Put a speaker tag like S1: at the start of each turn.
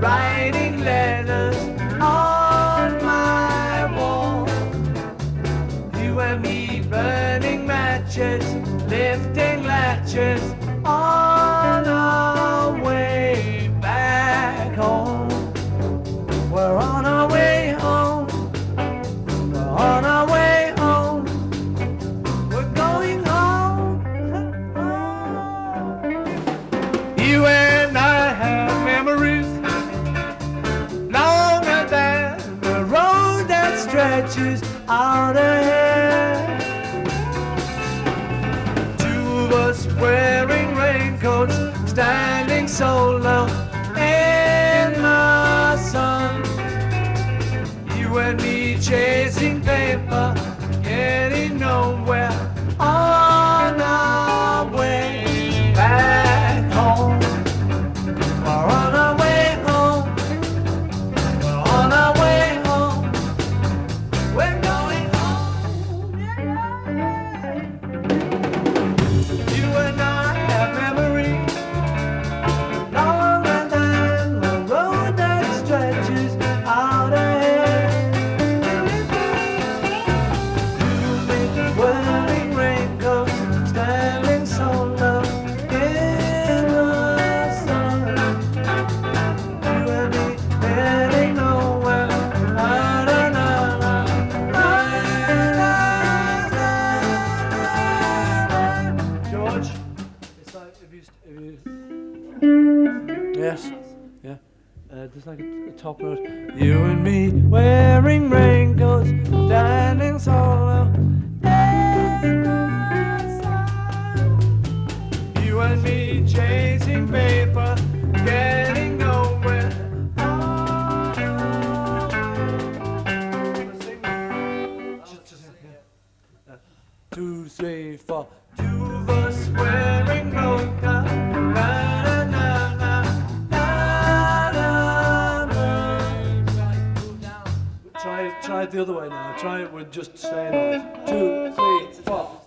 S1: Writing letters on my wall. You and me burning matches, lifting latches stretches out ahead. Two of us wearing raincoats, standing so low in the sun. You and me chasing paper, Uh, there's like a, a top note. You and me wearing raincoats, standing so low. in the sun. You and me chasing paper, getting nowhere. Two, three, four. Two of us wearing Try it, try it the other way now. Try it with just saying on. Two, three, four.